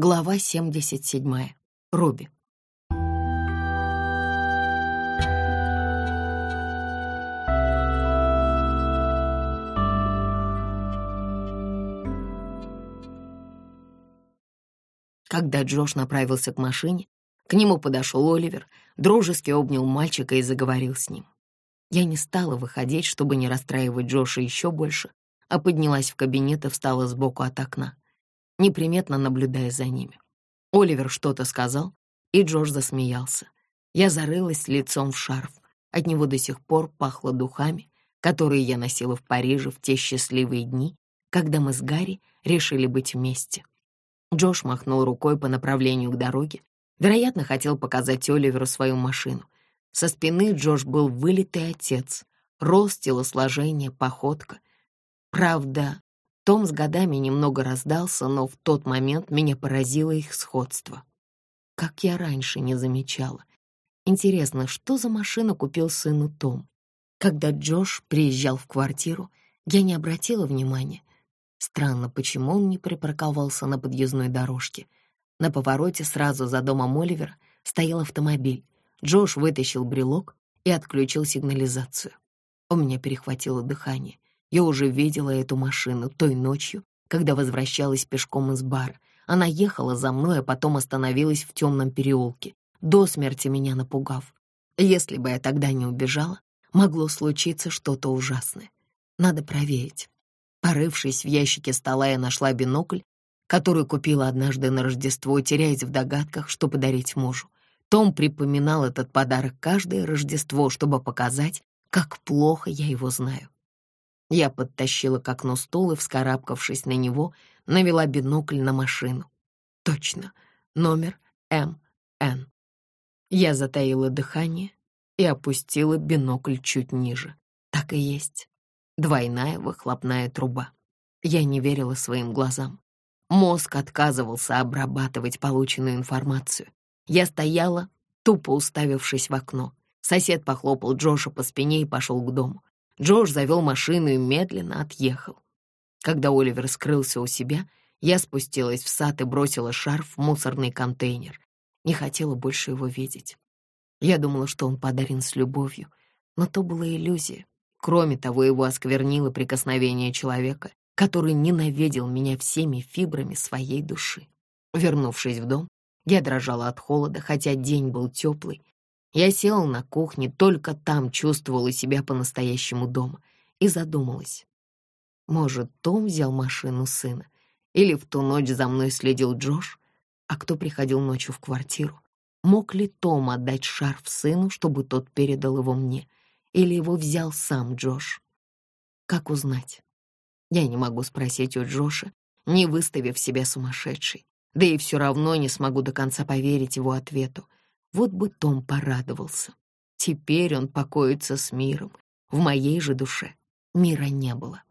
Глава 77. Робби. Когда Джош направился к машине, к нему подошел Оливер, дружески обнял мальчика и заговорил с ним. Я не стала выходить, чтобы не расстраивать Джоша еще больше, а поднялась в кабинет и встала сбоку от окна неприметно наблюдая за ними. Оливер что-то сказал, и Джош засмеялся. Я зарылась лицом в шарф. От него до сих пор пахло духами, которые я носила в Париже в те счастливые дни, когда мы с Гарри решили быть вместе. Джош махнул рукой по направлению к дороге. Вероятно, хотел показать Оливеру свою машину. Со спины Джош был вылитый отец. Рост, телосложение, походка. Правда, том с годами немного раздался, но в тот момент меня поразило их сходство. Как я раньше не замечала. Интересно, что за машину купил сыну Том? Когда Джош приезжал в квартиру, я не обратила внимания. Странно, почему он не припарковался на подъездной дорожке. На повороте сразу за домом Оливера стоял автомобиль. Джош вытащил брелок и отключил сигнализацию. У меня перехватило дыхание. Я уже видела эту машину той ночью, когда возвращалась пешком из бара. Она ехала за мной, а потом остановилась в темном переулке, до смерти меня напугав. Если бы я тогда не убежала, могло случиться что-то ужасное. Надо проверить. Порывшись в ящике стола, я нашла бинокль, который купила однажды на Рождество, теряясь в догадках, что подарить мужу. Том припоминал этот подарок каждое Рождество, чтобы показать, как плохо я его знаю. Я подтащила к окну стул и, вскарабкавшись на него, навела бинокль на машину. Точно, номер МН. Я затаила дыхание и опустила бинокль чуть ниже. Так и есть. Двойная выхлопная труба. Я не верила своим глазам. Мозг отказывался обрабатывать полученную информацию. Я стояла, тупо уставившись в окно. Сосед похлопал Джоша по спине и пошел к дому. Джош завел машину и медленно отъехал. Когда Оливер скрылся у себя, я спустилась в сад и бросила шарф в мусорный контейнер. Не хотела больше его видеть. Я думала, что он подарен с любовью, но то была иллюзия. Кроме того, его осквернило прикосновение человека, который ненавидел меня всеми фибрами своей души. Вернувшись в дом, я дрожала от холода, хотя день был теплый, я села на кухне, только там чувствовала себя по-настоящему дома и задумалась. Может, Том взял машину сына? Или в ту ночь за мной следил Джош? А кто приходил ночью в квартиру? Мог ли Том отдать шарф сыну, чтобы тот передал его мне? Или его взял сам Джош? Как узнать? Я не могу спросить у Джоша, не выставив себя сумасшедшей. Да и все равно не смогу до конца поверить его ответу. Вот бы Том порадовался. Теперь он покоится с миром. В моей же душе мира не было.